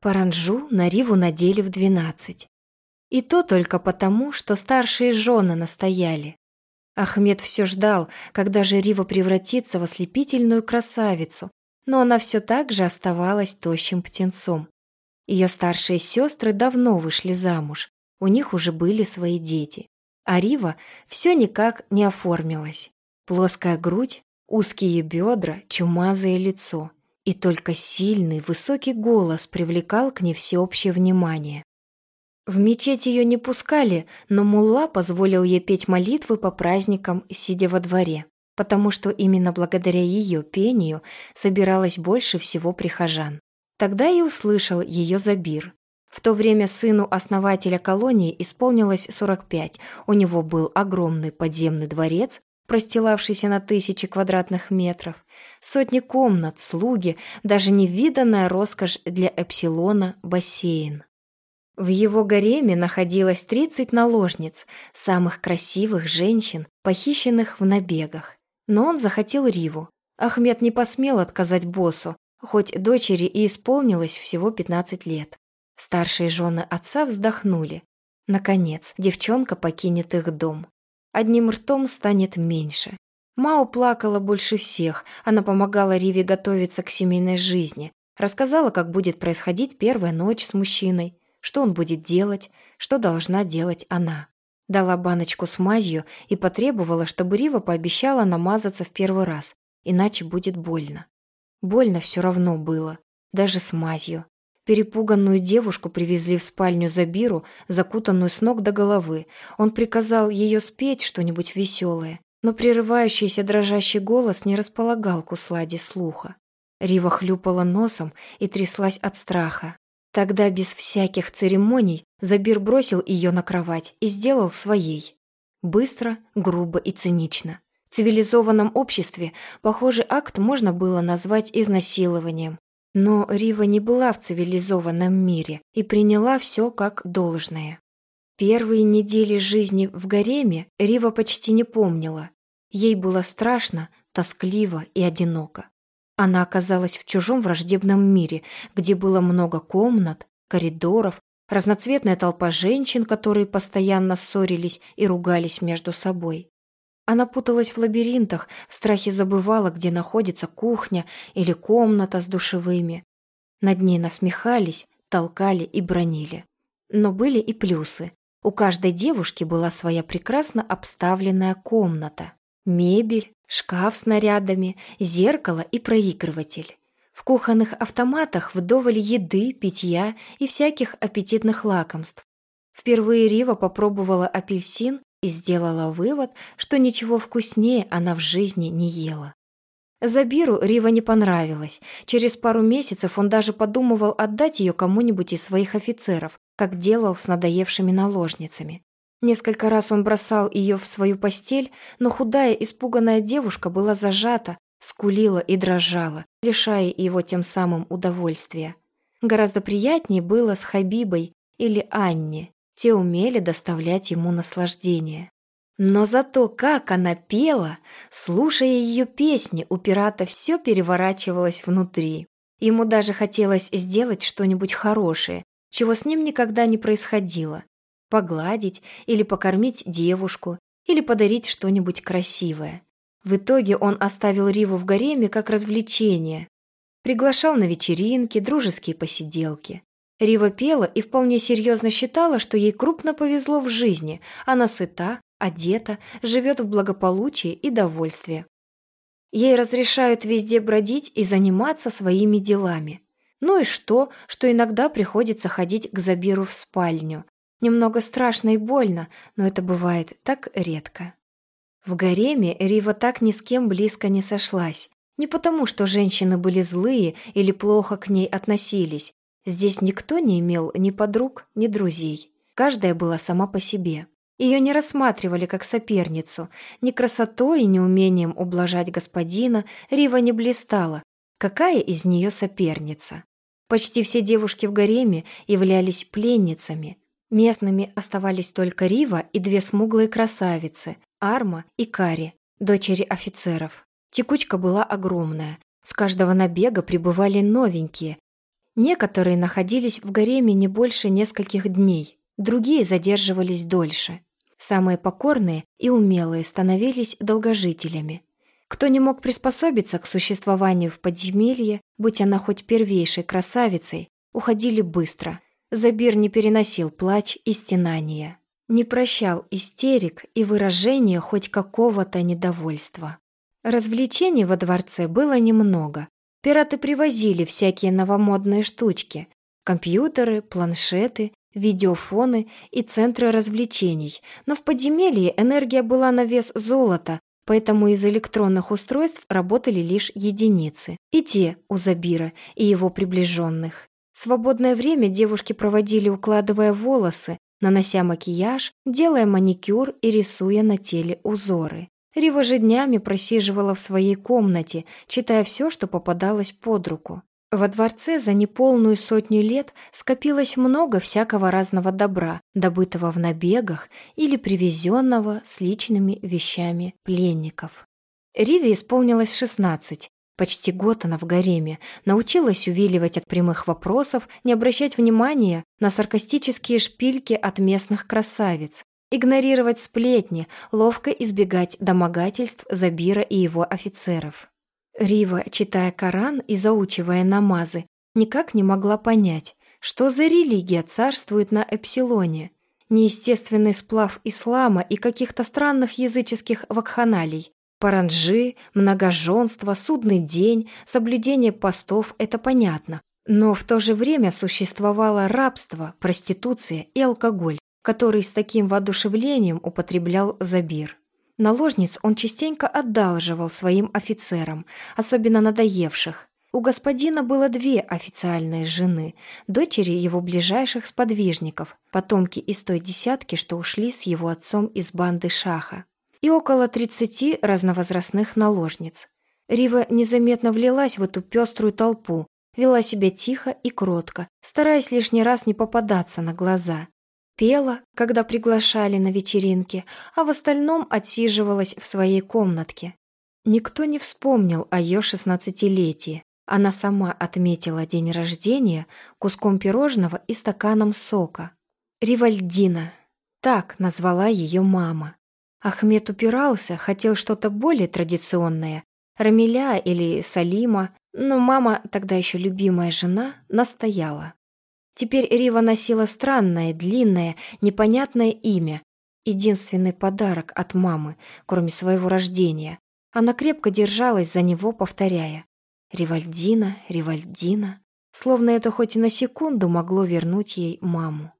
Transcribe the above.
Паранжу на Риву надели в двенадцать. И то только потому, что старшие жены настояли. Ахмед все ждал, когда же Рива превратится в ослепительную красавицу, но она все так же оставалась тощим птенцом. Ее старшие сестры давно вышли замуж, у них уже были свои дети. А Рива все никак не оформилась. Плоская грудь, узкие бедра, чумазое лицо. И только сильный, высокий голос привлекал к ней всеобщее внимание. В мечеть ее не пускали, но мулла позволил ей петь молитвы по праздникам, сидя во дворе, потому что именно благодаря ее пению собиралось больше всего прихожан. Тогда и услышал ее Забир. В то время сыну основателя колонии исполнилось 45, у него был огромный подземный дворец, простилавшийся на тысячи квадратных метров, сотни комнат, слуги, даже невиданная роскошь для Эпсилона – бассейн. В его гареме находилось 30 наложниц, самых красивых женщин, похищенных в набегах. Но он захотел Риву. Ахмед не посмел отказать боссу, хоть дочери и исполнилось всего 15 лет. Старшие жены отца вздохнули. Наконец, девчонка покинет их дом. Одним ртом станет меньше. Мао плакала больше всех, она помогала Риве готовиться к семейной жизни, рассказала, как будет происходить первая ночь с мужчиной, что он будет делать, что должна делать она. Дала баночку с мазью и потребовала, чтобы Рива пообещала намазаться в первый раз, иначе будет больно. Больно все равно было, даже с мазью. Перепуганную девушку привезли в спальню Забиру, закутанную с ног до головы. Он приказал ее спеть что-нибудь веселое, но прерывающийся дрожащий голос не располагал к усладе слуха. Рива хлюпала носом и тряслась от страха. Тогда без всяких церемоний Забир бросил ее на кровать и сделал своей. Быстро, грубо и цинично. В цивилизованном обществе похожий акт можно было назвать изнасилованием, но Рива не была в цивилизованном мире и приняла все как должное. Первые недели жизни в гареме Рива почти не помнила. Ей было страшно, тоскливо и одиноко. Она оказалась в чужом враждебном мире, где было много комнат, коридоров, разноцветная толпа женщин, которые постоянно ссорились и ругались между собой. Она путалась в лабиринтах, в страхе забывала, где находится кухня или комната с душевыми. Над ней насмехались, толкали и бронили. Но были и плюсы. У каждой девушки была своя прекрасно обставленная комната. Мебель, шкаф с нарядами, зеркало и проигрыватель. В кухонных автоматах вдоволь еды, питья и всяких аппетитных лакомств. Впервые Рива попробовала апельсин и сделала вывод, что ничего вкуснее она в жизни не ела. Забиру Рива не понравилась. Через пару месяцев он даже подумывал отдать ее кому-нибудь из своих офицеров, как делал с надоевшими наложницами. Несколько раз он бросал ее в свою постель, но худая, испуганная девушка была зажата, скулила и дрожала, лишая его тем самым удовольствия. Гораздо приятнее было с Хабибой или Анне, те умели доставлять ему наслаждение. Но зато как она пела, слушая ее песни, у пирата все переворачивалось внутри. Ему даже хотелось сделать что-нибудь хорошее, чего с ним никогда не происходило. Погладить или покормить девушку, или подарить что-нибудь красивое. В итоге он оставил Риву в гареме как развлечение. Приглашал на вечеринки, дружеские посиделки. Рива пела и вполне серьезно считала, что ей крупно повезло в жизни. Она сыта, одета, живет в благополучии и довольстве. Ей разрешают везде бродить и заниматься своими делами. Ну и что, что иногда приходится ходить к Забиру в спальню. Немного страшно и больно, но это бывает так редко. В гареме Рива так ни с кем близко не сошлась. Не потому, что женщины были злые или плохо к ней относились, Здесь никто не имел ни подруг, ни друзей. Каждая была сама по себе. Ее не рассматривали как соперницу. Ни красотой, ни умением ублажать господина Рива не блистала. Какая из нее соперница? Почти все девушки в гареме являлись пленницами. Местными оставались только Рива и две смуглые красавицы – Арма и Кари, дочери офицеров. Текучка была огромная. С каждого набега прибывали новенькие, Некоторые находились в гареме не больше нескольких дней, другие задерживались дольше. Самые покорные и умелые становились долгожителями. Кто не мог приспособиться к существованию в подземелье, будь она хоть первейшей красавицей, уходили быстро. Забир не переносил плач и стенания, не прощал истерик и выражения хоть какого-то недовольства. Развлечений во дворце было немного. Пираты привозили всякие новомодные штучки, компьютеры, планшеты, видеофоны и центры развлечений, но в подземелье энергия была на вес золота, поэтому из электронных устройств работали лишь единицы. И те у Забира и его приближенных. Свободное время девушки проводили, укладывая волосы, нанося макияж, делая маникюр и рисуя на теле узоры. Рива же днями просиживала в своей комнате, читая все, что попадалось под руку. Во дворце за неполную сотню лет скопилось много всякого разного добра, добытого в набегах или привезенного с личными вещами пленников. Риве исполнилось 16. Почти год она в гареме, научилась увиливать от прямых вопросов, не обращать внимания на саркастические шпильки от местных красавиц, игнорировать сплетни, ловко избегать домогательств Забира и его офицеров. Рива, читая Коран и заучивая намазы, никак не могла понять, что за религия царствует на Эпсилоне. Неестественный сплав ислама и каких-то странных языческих вакханалий. Паранжи, многоженство, судный день, соблюдение постов – это понятно. Но в то же время существовало рабство, проституция и алкоголь, который с таким воодушевлением употреблял Забир. Наложниц он частенько одалживал своим офицерам, особенно надоевших. У господина было две официальные жены, дочери его ближайших сподвижников, потомки из той десятки, что ушли с его отцом из банды Шаха, и около тридцати разновозрастных наложниц. Рива незаметно влилась в эту пеструю толпу, вела себя тихо и кротко, стараясь лишний раз не попадаться на глаза, Пела, когда приглашали на вечеринки, а в остальном отсиживалась в своей комнатке. Никто не вспомнил о ее шестнадцатилетии. Она сама отметила день рождения куском пирожного и стаканом сока. Ривальдина. Так назвала ее мама. Ахмед упирался, хотел что-то более традиционное. Рамиля или Салима, но мама, тогда еще любимая жена, настояла. Теперь Рива носила странное, длинное, непонятное имя. Единственный подарок от мамы, кроме своего рождения. Она крепко держалась за него, повторяя «Ривальдина, Ривальдина», словно это хоть и на секунду могло вернуть ей маму.